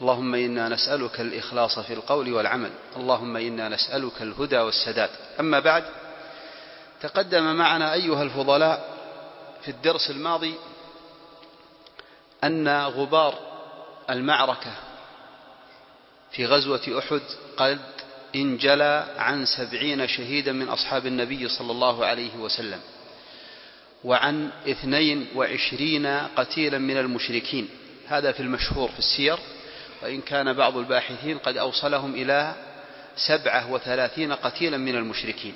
اللهم إنا نسألك الإخلاص في القول والعمل. اللهم إنا نسألك الهدى والسداد. أما بعد تقدم معنا أيها الفضلاء في الدرس الماضي أن غبار المعركة في غزوة أحد قد انجلى عن سبعين شهيدا من أصحاب النبي صلى الله عليه وسلم وعن اثنين وعشرين قتيلا من المشركين. هذا في المشهور في السير. وإن كان بعض الباحثين قد أوصلهم إلى سبعة وثلاثين قتيلا من المشركين.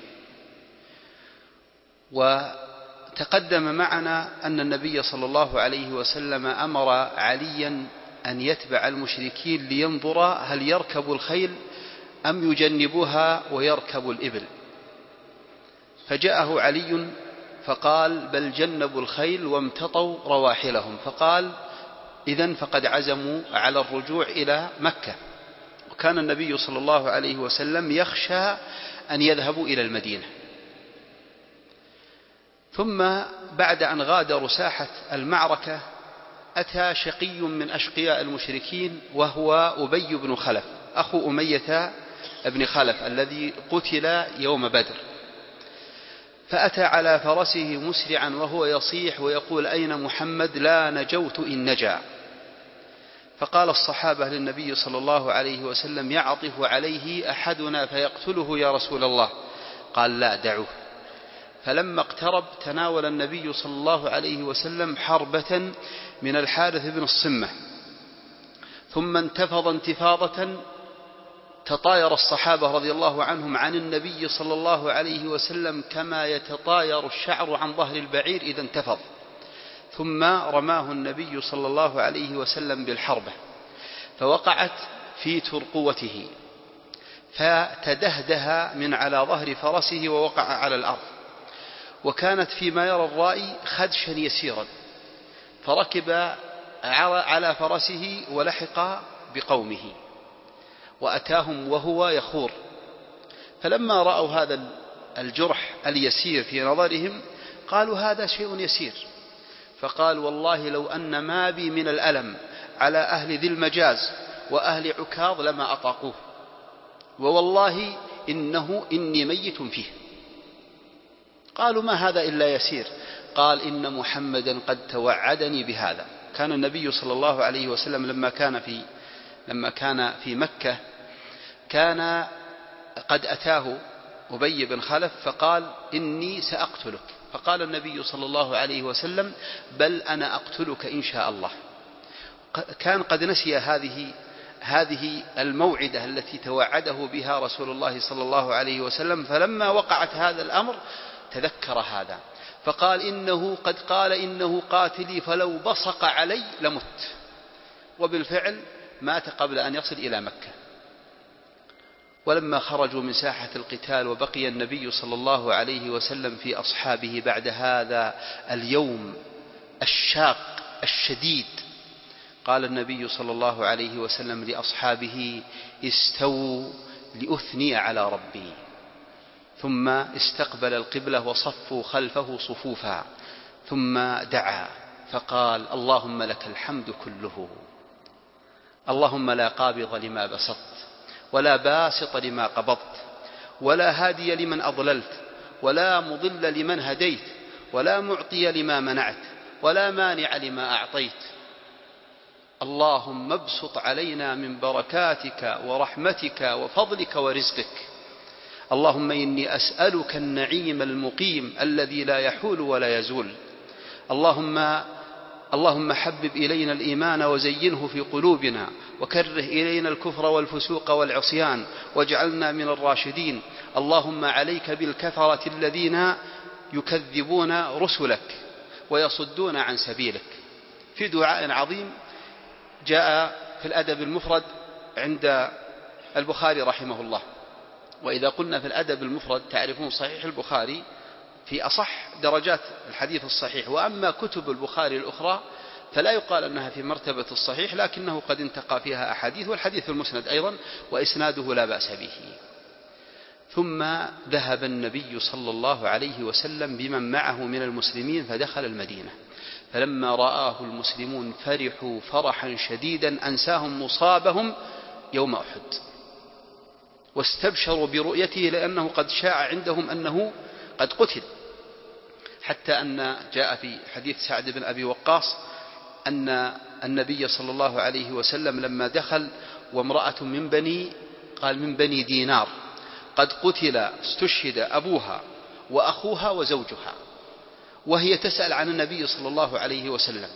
وتقدم معنا أن النبي صلى الله عليه وسلم أمر عليا أن يتبع المشركين لينظر هل يركب الخيل أم يجنبوها ويركب الإبل. فجاءه علي فقال بل جنبوا الخيل وامتطوا رواحلهم. فقال إذا فقد عزموا على الرجوع إلى مكة. وكان النبي صلى الله عليه وسلم يخشى أن يذهبوا إلى المدينة. ثم بعد أن غادروا ساحة المعركة أتى شقي من أشقياء المشركين وهو أبي بن خلف أخو أمية بن خلف الذي قتل يوم بدر. فأتى على فرسه مسرعا وهو يصيح ويقول أين محمد؟ لا نجوت إن نجا. فقال الصحابة للنبي صلى الله عليه وسلم يعطف عليه أحدنا فيقتله يا رسول الله. قال لا دعوه. فلما اقترب تناول النبي صلى الله عليه وسلم حربة من الحارث بن الصمة. ثم انتفض انتفاضة تطاير الصحابة رضي الله عنهم عن النبي صلى الله عليه وسلم كما يتطاير الشعر عن ظهر البعير إذا انتفض. ثم رماه النبي صلى الله عليه وسلم بالحربة فوقعت في ترقوته فتدهده من على ظهر فرسه ووقع على الأرض. وكانت فيما يرى الرائي خدشا يسيرا فركب على فرسه ولحق بقومه. وأتاهم وهو يخور. فلما رأوا هذا الجرح اليسير في نظرهم قالوا هذا شيء يسير. فقال والله لو أن ما بي من الألم على أهل ذي المجاز وأهل عكاظ لما أطاقوه. ووالله إنه إني ميت فيه. قالوا ما هذا إلا يسير؟ قال إن محمدا قد توعدني بهذا. كان النبي صلى الله عليه وسلم لما كان في لما كان في مكة كان قد أتاه أبي بن خلف فقال إني سأقتلك. فقال النبي صلى الله عليه وسلم بل أنا أقتلك إن شاء الله. كان قد نسي هذه هذه الموعدة التي توعده بها رسول الله صلى الله عليه وسلم فلما وقعت هذا الأمر تذكر هذا. فقال إنه قد قال إنه قاتلي فلو بصق علي لمت. وبالفعل مات قبل أن يصل إلى مكة. ولما خرجوا من ساحة القتال وبقي النبي صلى الله عليه وسلم في أصحابه بعد هذا اليوم الشاق الشديد. قال النبي صلى الله عليه وسلم لأصحابه استووا لأثني على ربي. ثم استقبل القبلة وصفوا خلفه صفوفا. ثم دعا فقال اللهم لك الحمد كله. اللهم لا قابض لما بسطت ولا باسط لما قبضت ولا هادي لمن أضللت ولا مضل لمن هديت ولا معطي لما منعت ولا مانع لما أعطيت. اللهم ابسط علينا من بركاتك ورحمتك وفضلك ورزقك. اللهم إني أسألك النعيم المقيم الذي لا يحول ولا يزول. اللهم اللهم حبب إلينا الإيمان وزينه في قلوبنا وكره إلينا الكفر والفسوق والعصيان واجعلنا من الراشدين. اللهم عليك بالكفرة الذين يكذبون رسلك ويصدون عن سبيلك. في دعاء عظيم جاء في الأدب المفرد عند البخاري رحمه الله. وإذا قلنا في الأدب المفرد تعرفون صحيح البخاري في أصح درجات الحديث الصحيح. وأما كتب البخاري الأخرى فلا يقال أنها في مرتبة الصحيح لكنه قد انتقى فيها أحاديث والحديث المسند أيضا وإسناده لا بأس به. ثم ذهب النبي صلى الله عليه وسلم بمن معه من المسلمين فدخل المدينة. فلما رآه المسلمون فرحوا فرحا شديدا أنساهم مصابهم يوم أحد. واستبشروا برؤيته لأنه قد شاع عندهم أنه قد قتل. حتى أن جاء في حديث سعد بن أبي وقاص أن النبي صلى الله عليه وسلم لما دخل وامرأة من بني قال من بني دينار قد قتل استشهد أبوها وأخوها وزوجها وهي تسأل عن النبي صلى الله عليه وسلم.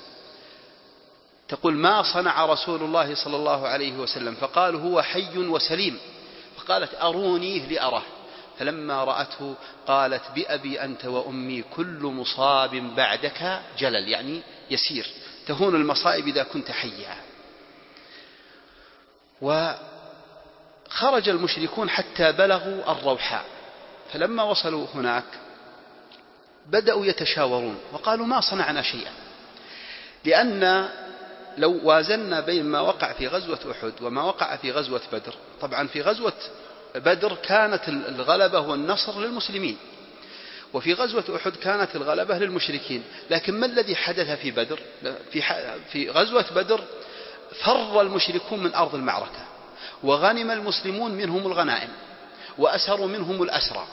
تقول ما صنع رسول الله صلى الله عليه وسلم؟ فقال هو حي وسليم. فقالت أرونيه لأراه. فلما رأته قالت بأبي أنت وأمي كل مصاب بعدك جلل يعني يسير. تهون المصائب إذا كنت حيا. وخرج المشركون حتى بلغوا الروحاء فلما وصلوا هناك بدأوا يتشاورون وقالوا ما صنعنا شيئا. لأن لو وازنا بين ما وقع في غزوة أحد وما وقع في غزوة بدر طبعا في غزوة بدر كانت الغلبة والنصر للمسلمين. وفي غزوة أحد كانت الغلبة للمشركين. لكن ما الذي حدث في بدر؟ في, في غزوة بدر فر المشركون من أرض المعركة وغنم المسلمون منهم الغنائم وأسروا منهم الأسرى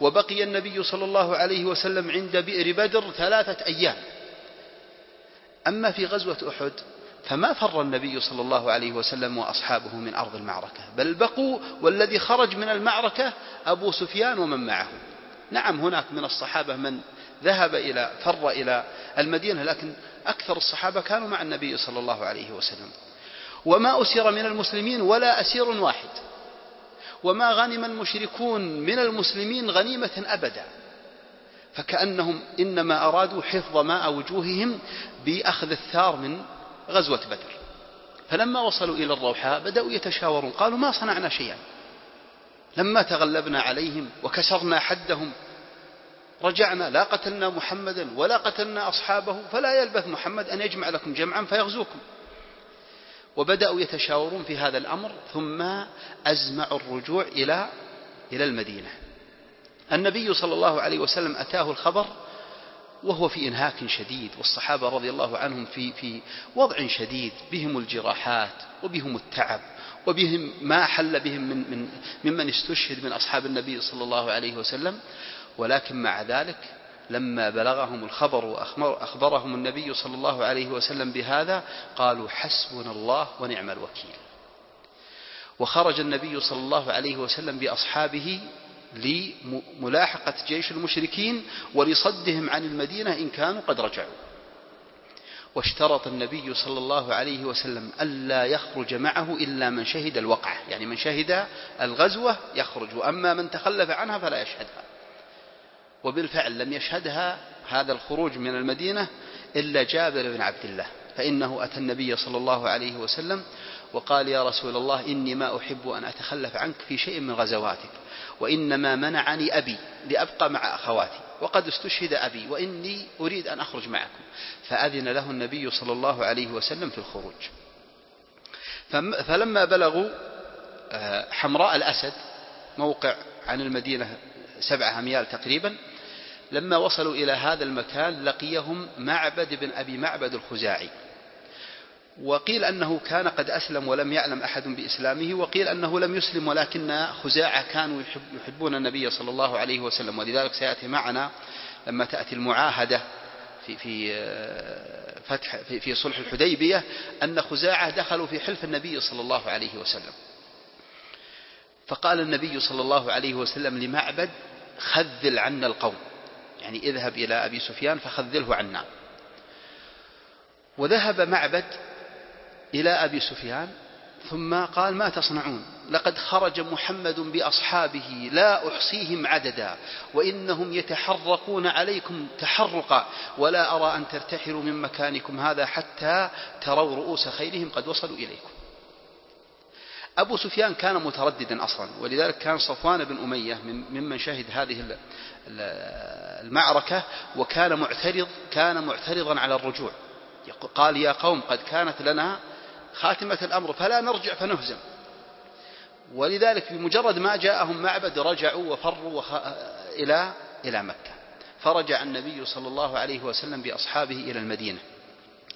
وبقي النبي صلى الله عليه وسلم عند بئر بدر ثلاثة أيام. أما في غزوة أحد فما فر النبي صلى الله عليه وسلم وأصحابه من أرض المعركة بل بقوا والذي خرج من المعركة أبو سفيان ومن معه. نعم هناك من الصحابة من ذهب إلى فر إلى المدينة لكن أكثر الصحابة كانوا مع النبي صلى الله عليه وسلم. وما أسر من المسلمين ولا أسير واحد. وما غنم المشركون من المسلمين غنيمة أبدا. فكأنهم إنما أرادوا حفظ ماء وجوههم بأخذ الثار من غزوة بدر. فلما وصلوا إلى الروحاء بدأوا يتشاورون قالوا ما صنعنا شيئا. لما تغلبنا عليهم وكسرنا حدهم رجعنا لا قتلنا محمدا ولا قتلنا أصحابه فلا يلبث محمد أن يجمع لكم جمعا فيغزوكم. وبدأوا يتشاورون في هذا الأمر ثم أزمعوا الرجوع إلى إلى المدينة. النبي صلى الله عليه وسلم أتاه الخبر وهو في إنهاك شديد والصحابة رضي الله عنهم في في وضع شديد بهم الجراحات وبهم التعب وبهم ما حل بهم من من ممن استشهد من أصحاب النبي صلى الله عليه وسلم. ولكن مع ذلك لما بلغهم الخبر وأخبرهم النبي صلى الله عليه وسلم بهذا قالوا حسبنا الله ونعم الوكيل. وخرج النبي صلى الله عليه وسلم بأصحابه لملاحقة جيش المشركين ولصدهم عن المدينة إن كانوا قد رجعوا. واشترط النبي صلى الله عليه وسلم ألا يخرج معه إلا من شهد الوقعة. يعني من شهد الغزوة يخرج وأما من تخلف عنها فلا يشهدها. وبالفعل لم يشهدها هذا الخروج من المدينة إلا جابر بن عبد الله فإنه أتى النبي صلى الله عليه وسلم وقال يا رسول الله إني ما أحب أن أتخلف عنك في شيء من غزواتك. وإنما منعني أبي لأبقى مع أخواتي وقد استشهد أبي وإني أريد أن أخرج معكم. فأذن له النبي صلى الله عليه وسلم في الخروج. فلما بلغوا آه، حمراء الأسد موقع عن المدينة سبعة أميال تقريبا لما وصلوا إلى هذا المكان لقيهم معبد بن أبي معبد الخزاعي. وقيل أنه كان قد أسلم ولم يعلم أحد بإسلامه وقيل أنه لم يسلم ولكن خزاعة كانوا يحبون النبي صلى الله عليه وسلم ولذلك سيأتي معنا لما تأتي المعاهدة في في آه، فتح في, في صلح الحديبية أن خزاعة دخلوا في حلف النبي صلى الله عليه وسلم. فقال النبي صلى الله عليه وسلم لمعبد خذل عنا القوم. يعني اذهب إلى أبي سفيان فخذله عنا. وذهب معبد إلى أبي سفيان ثم قال ما تصنعون؟ لقد خرج محمد بأصحابه لا أحصيهم عددا وإنهم يتحرقون عليكم تحرقا ولا أرى أن ترتحلوا من مكانكم هذا حتى تروا رؤوس خيلهم قد وصلوا إليكم. أبو سفيان كان مترددا أصلا ولذلك كان صفوان بن أمية ممن شهد هذه المعركة وكان معترض كان معترضا على الرجوع. قال يا قوم قد كانت لنا خاتمة الأمر فلا نرجع فنهزم. ولذلك بمجرد ما جاءهم معبد رجعوا وفروا إلى إلى مكة. فرجع النبي صلى الله عليه وسلم بأصحابه إلى المدينة.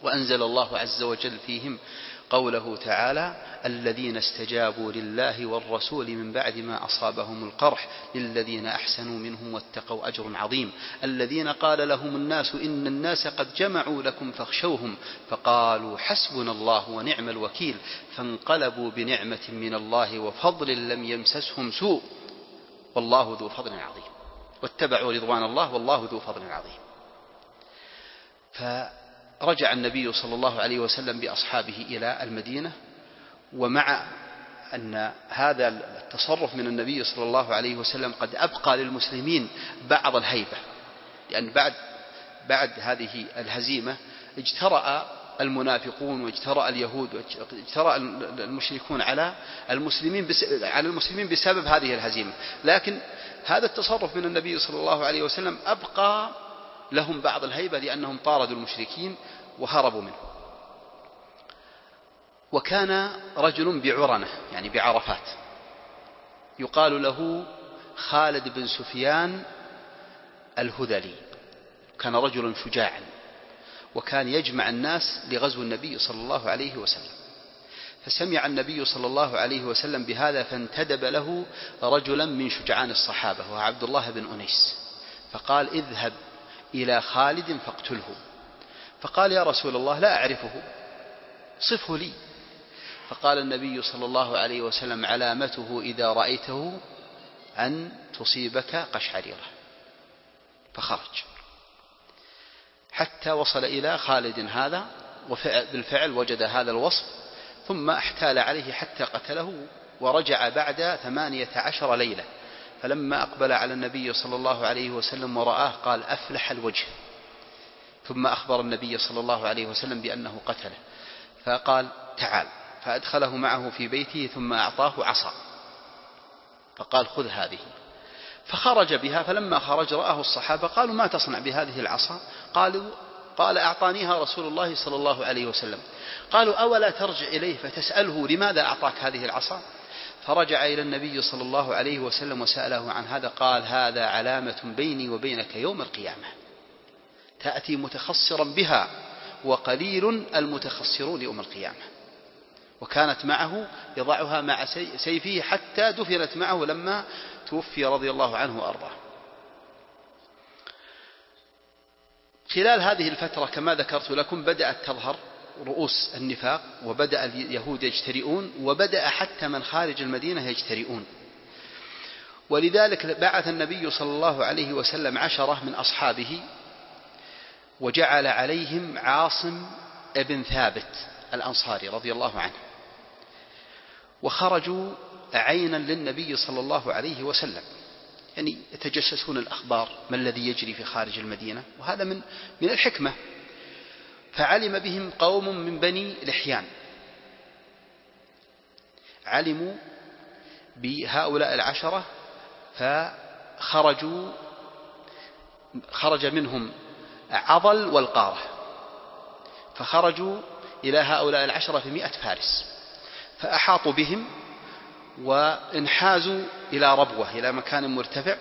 وأنزل الله عز وجل فيهم قوله تعالى الذين استجابوا لله والرسول من بعد ما أصابهم القرح للذين أحسنوا منهم واتقوا أجر عظيم. الذين قال لهم الناس إن الناس قد جمعوا لكم فاخشوهم فقالوا حسبنا الله ونعم الوكيل. فانقلبوا بنعمة من الله وفضل لم يمسسهم سوء. والله ذو فضل عظيم. واتبعوا رضوان الله والله ذو فضل عظيم. رجع النبي صلى الله عليه وسلم بأصحابه إلى المدينة ومع أن هذا التصرف من النبي صلى الله عليه وسلم قد أبقى للمسلمين بعض الهيبة لأن بعد بعد هذه الهزيمة اجترأ المنافقون واجترأ اليهود واجترأ المشركون على المسلمين على المسلمين بسبب هذه الهزيمة. لكن هذا التصرف من النبي صلى الله عليه وسلم أبقى لهم بعض الهيبة لأنهم طاردوا المشركين وهربوا منه. وكان رجل بعرنة يعني بعرفات. يقال له خالد بن سفيان الهذلي. كان رجلا شجاعا وكان يجمع الناس لغزو النبي صلى الله عليه وسلم. فسمع النبي صلى الله عليه وسلم بهذا فانتدب له رجلا من شجعان الصحابة وهو عبد الله بن أنيس. فقال اذهب إلى خالد فاقتله. فقال يا رسول الله لا أعرفه صفه لي. فقال النبي صلى الله عليه وسلم علامته إذا رأيته أن تصيبك قشعريرة. فخرج. حتى وصل إلى خالد هذا وبالفعل وجد هذا الوصف ثم احتال عليه حتى قتله ورجع بعد ثمانية عشر ليلة. فلما أقبل على النبي صلى الله عليه وسلم ورآه قال أفلح الوجه. ثم أخبر النبي صلى الله عليه وسلم بأنه قتله. فقال تعال. فأدخله معه في بيته ثم أعطاه عصا. فقال خذ هذه. فخرج بها. فلما خرج رآه الصحابة قالوا ما تصنع بهذه العصا؟ قالوا قال أعطانيها رسول الله صلى الله عليه وسلم. قالوا أولا ترجع إليه فتسأله لماذا أعطاك هذه العصا؟ فرجع إلى النبي صلى الله عليه وسلم وسأله عن هذا قال هذا علامة بيني وبينك يوم القيامة تأتي متخصرا بها وقليل المتخصرون يوم القيامة. وكانت معه يضعها مع سيفه حتى دفنت معه لما توفي رضي الله عنه وأرضاه. خلال هذه الفترة كما ذكرت لكم بدأت تظهر رؤوس النفاق وبدأ اليهود يجترئون وبدأ حتى من خارج المدينة يجترئون. ولذلك بعث النبي صلى الله عليه وسلم عشرة من أصحابه وجعل عليهم عاصم ابن ثابت الأنصاري رضي الله عنه. وخرجوا عينا للنبي صلى الله عليه وسلم. يعني يتجسسون الأخبار ما الذي يجري في خارج المدينة؟ وهذا من من الحكمة. فعلم بهم قوم من بني لحيان. علموا بهؤلاء العشرة فخرجوا خرج منهم عضل والقارة فخرجوا إلى هؤلاء العشرة في مئة فارس فأحاطوا بهم وانحازوا إلى ربوة إلى مكان مرتفع.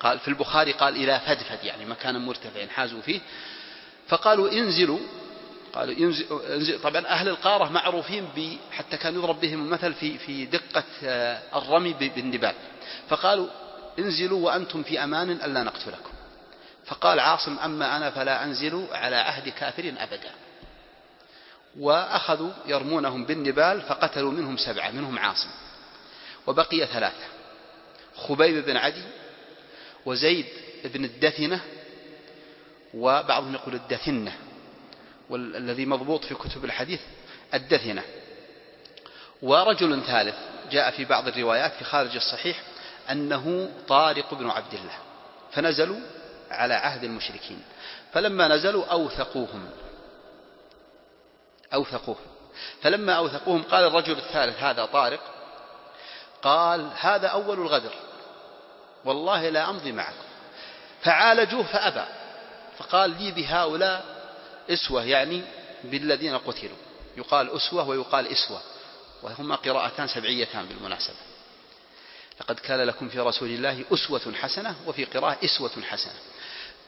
قال في البخاري قال إلى فدفد يعني مكان مرتفع انحازوا فيه. فقالوا انزلوا. قالوا انزل طبعا أهل القارة معروفين ب حتى كان يضرب بهم المثل في في دقة آه، الرمي بالنبال. فقالوا انزلوا وأنتم في أمان ألا نقتلكم فقال عاصم أما أنا فلا أنزل على عهد كافر أبدا. وأخذوا يرمونهم بالنبال فقتلوا منهم سبعة منهم عاصم. وبقي ثلاثة خبيب بن عدي وزيد بن الدثنة وبعضهم يقول الدثنة والذي مضبوط في كتب الحديث الدثنة. ورجل ثالث جاء في بعض الروايات في خارج الصحيح أنه طارق بن عبد الله فنزلوا على عهد المشركين. فلما نزلوا أوثقوهم أوثقوهم. فلما أوثقوهم قال الرجل الثالث هذا طارق قال هذا أول الغدر والله لا أمضي معكم. فعالجوه فأبى. فقال لي بهؤلاء إسوة يعني بالذين قتلوا. يقال أسوة ويقال إسوة وهما قراءتان سبعيتان بالمناسبة. لقد كان لكم في رسول الله أسوة حسنة وفي قراءة إسوة حسنة.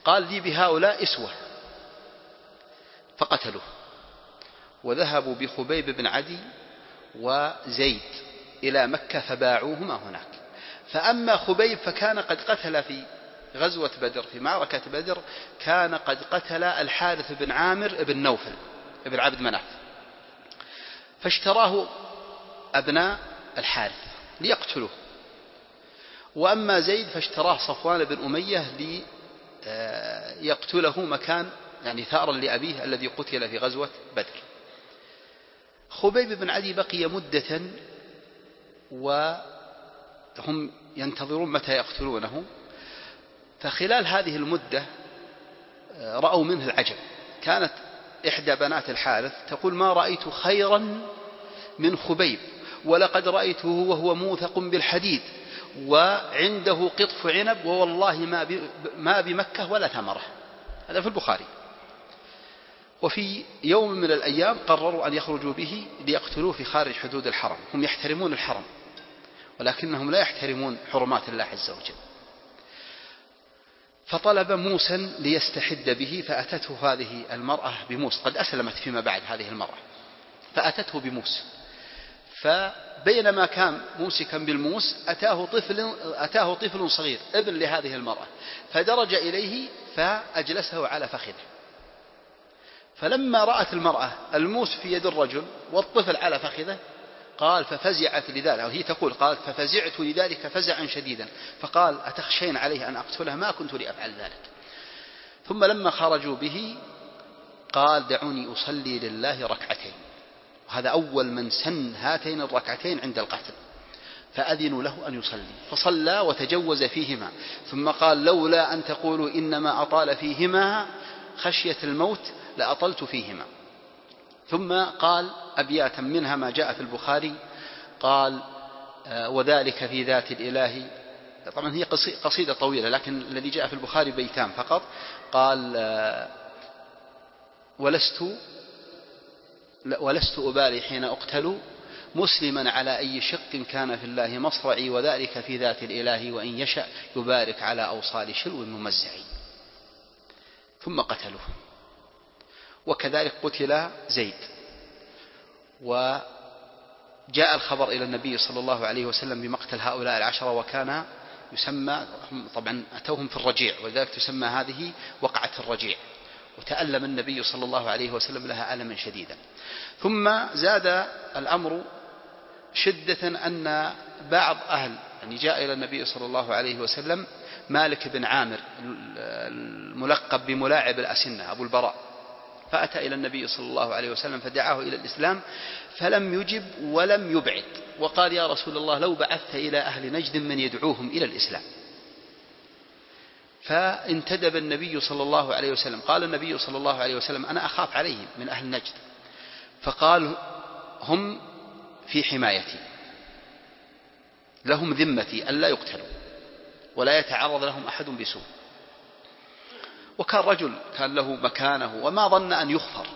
قال لي بهؤلاء إسوة فقتلوه. وذهبوا بخبيب بن عدي وزيد إلى مكة فباعوهما هناك. فأما خبيب فكان قد قتل في غزوة بدر في معركة بدر كان قد قتل الحارث بن عامر بن نوفل بن عبد مناف. فاشتراه أبناء الحارث ليقتلوه. وأما زيد فاشتراه صفوان بن أمية ليقتله مكان يعني ثأرا لأبيه الذي قتل في غزوة بدر. خبيب بن عدي بقي مدة وهم ينتظرون متى يقتلونه. فخلال هذه المدة رأوا منه العجب. كانت إحدى بنات الحارث تقول ما رأيت خيرا من خبيب ولقد رأيته وهو موثق بالحديد وعنده قطف عنب ووالله ما ما بمكة ولا ثمرة. هذا في البخاري. وفي يوم من الأيام قرروا أن يخرجوا به ليقتلوه في خارج حدود الحرم. هم يحترمون الحرم ولكنهم لا يحترمون حرمات الله عز وجل. فطلب موسى ليستحد به فأتته هذه المرأة بموس قد أسلمت فيما بعد هذه المرأة. فأتته بموس فبينما كان موسكا بالموس أتاه طفل, أتاه طفل صغير ابن لهذه المرأة. فدرج إليه فأجلسه على فخذه. فلما رأت المرأة الموس في يد الرجل والطفل على فخذه قال ففزعت لذلك أو هي تقول قالت ففزعت لذلك فزعا شديدا فقال أتخشين عليه أن أقتله؟ ما كنت لأفعل ذلك. ثم لما خرجوا به قال دعوني أصلي لله ركعتين. وهذا أول من سن هاتين الركعتين عند القتل. فأذنوا له أن يصلي. فصلى وتجوز فيهما. ثم قال لولا أن تقولوا إنما أطال فيهما خشية الموت لأطلت فيهما. ثم قال أبياتا منها ما جاء في البخاري قال آه، وذلك في ذات الإله. طبعا هي قصيدة طويلة لكن الذي جاء في البخاري بيتان فقط. قال آه، ولست ولست أبالي حين أقتل مسلما على أي شق كان في الله مصرعي وذلك في ذات الإله وإن يشأ يبارك على أوصال شلو ممزعي. ثم قتلوه وكذلك قتل زيد. وجاء الخبر إلى النبي صلى الله عليه وسلم بمقتل هؤلاء العشرة وكان يسمى طبعا أتوهم في الرجيع ولذلك تسمى هذه وقعة الرجيع. وتألم النبي صلى الله عليه وسلم لها ألما شديدا. ثم زاد الأمر شدة أن بعض أهل يعني جاء إلى النبي صلى الله عليه وسلم مالك بن عامر الملقب بملاعب الأسنة أبو البراء. فأتى إلى النبي صلى الله عليه وسلم فدعاه إلى الإسلام فلم يجب ولم يبعد. وقال يا رسول الله لو بعثت إلى أهل نجد من يدعوهم إلى الإسلام. فانتدب النبي صلى الله عليه وسلم. قال النبي صلى الله عليه وسلم أنا أخاف عليهم من أهل نجد. فقال هم في حمايتي. لهم ذمتي ألا يقتلوا ولا يتعرض لهم أحد بسوء. وكان رجل كان له مكانه وما ظن أن يخفر.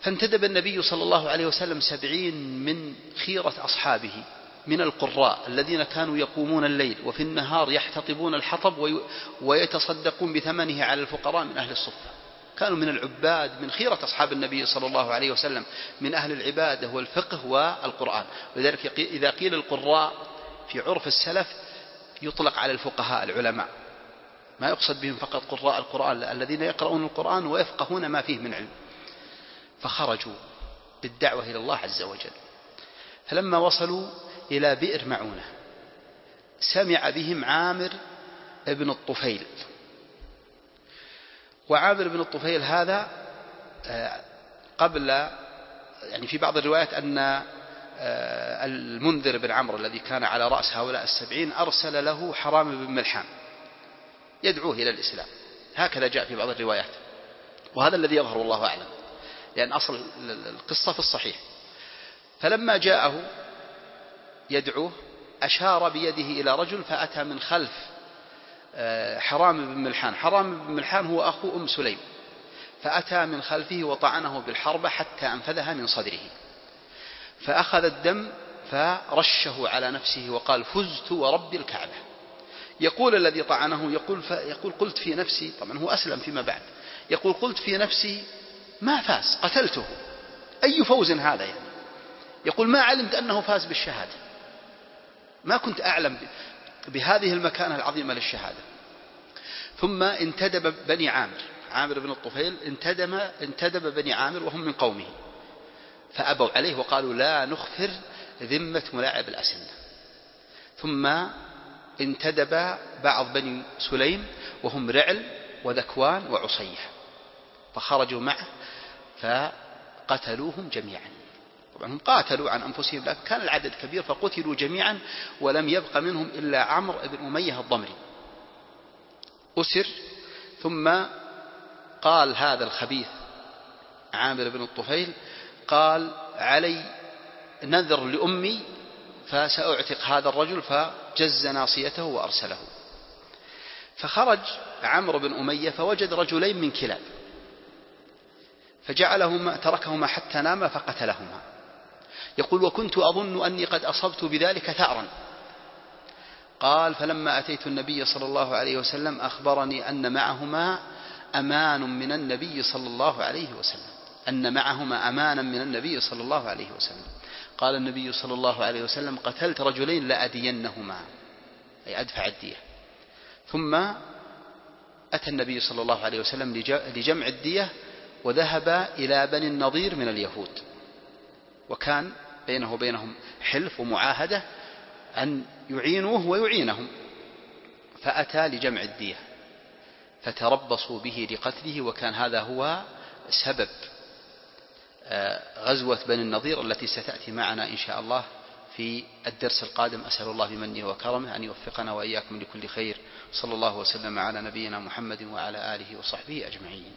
فانتدب النبي صلى الله عليه وسلم سبعين من خيرة أصحابه من القراء الذين كانوا يقومون الليل وفي النهار يحتطبون الحطب ويتصدقون بثمنه على الفقراء من أهل الصفة. كانوا من العباد من خيرة أصحاب النبي صلى الله عليه وسلم من أهل العبادة والفقه والقرآن. ولذلك إذا قيل القراء في عرف السلف يطلق على الفقهاء العلماء. ما يقصد بهم فقط قراء القرآن الذين يقرؤون القرآن ويفقهون ما فيه من علم. فخرجوا بالدعوة إلى الله عز وجل. فلما وصلوا إلى بئر معونة سمع بهم عامر ابن الطفيل. وعامر بن الطفيل هذا آه، قبل يعني في بعض الروايات أن آه، المنذر بن عمرو الذي كان على رأس هؤلاء السبعين أرسل له حرام بن ملحان يدعوه إلى الإسلام. هكذا جاء في بعض الروايات. وهذا الذي يظهر والله أعلم. لأن أصل القصة في الصحيح. فلما جاءه يدعوه أشار بيده إلى رجل فأتى من خلف آه، حرام بن ملحان. حرام بن ملحان هو أخو أم سليم. فأتى من خلفه وطعنه بالحربة حتى أنفذها من صدره. فأخذ الدم فرشه على نفسه وقال فزت ورب الكعبة. يقول الذي طعنه يقول, يقول قلت في نفسي طبعا هو أسلم فيما بعد يقول قلت في نفسي ما فاز قتلته. أي فوز هذا يعني؟ يقول ما علمت أنه فاز بالشهادة. ما كنت أعلم بهذه المكانة العظيمة للشهادة. ثم انتدب بني عامر عامر بن الطفيل انتدم انتدب بني عامر وهم من قومه. فأبوا عليه وقالوا لا نخفر ذمة ملاعب الأسنة. ثم انتدب بعض بني سليم وهم رعل وذكوان وعصيح فخرجوا معه فقتلوهم جميعا. طبعا هم قاتلوا عن أنفسهم لكن كان العدد كبير فقتلوا جميعا ولم يبق منهم إلا عمرو بن أمية الضمري. أسر ثم قال هذا الخبيث عامر بن الطفيل قال علي نذر لأمي فسأعتق هذا الرجل فجز ناصيته وأرسله. فخرج عمرو بن أمية فوجد رجلين من كلاب فجعلهما تركهما حتى ناما فقتلهما. يقول وكنت أظن أني قد أصبت بذلك ثأرا. قال فلما أتيت النبي صلى الله عليه وسلم أخبرني أن معهما أمان من النبي صلى الله عليه وسلم أن معهما أمانا من النبي صلى الله عليه وسلم. قال النبي صلى الله عليه وسلم قتلت رجلين لأدينهما أي أدفع الدية. ثم أتى النبي صلى الله عليه وسلم لجمع الدية وذهب إلى بني النضير من اليهود. وكان بينه وبينهم حلف ومعاهدة أن يعينوه ويعينهم. فأتى لجمع الدية. فتربصوا به لقتله وكان هذا هو سبب غزوة بني النضير التي ستأتي معنا إن شاء الله في الدرس القادم. أسأل الله بمنه وكرمه أن يوفقنا وإياكم لكل خير. صلى الله وسلم على نبينا محمد وعلى آله وصحبه أجمعين.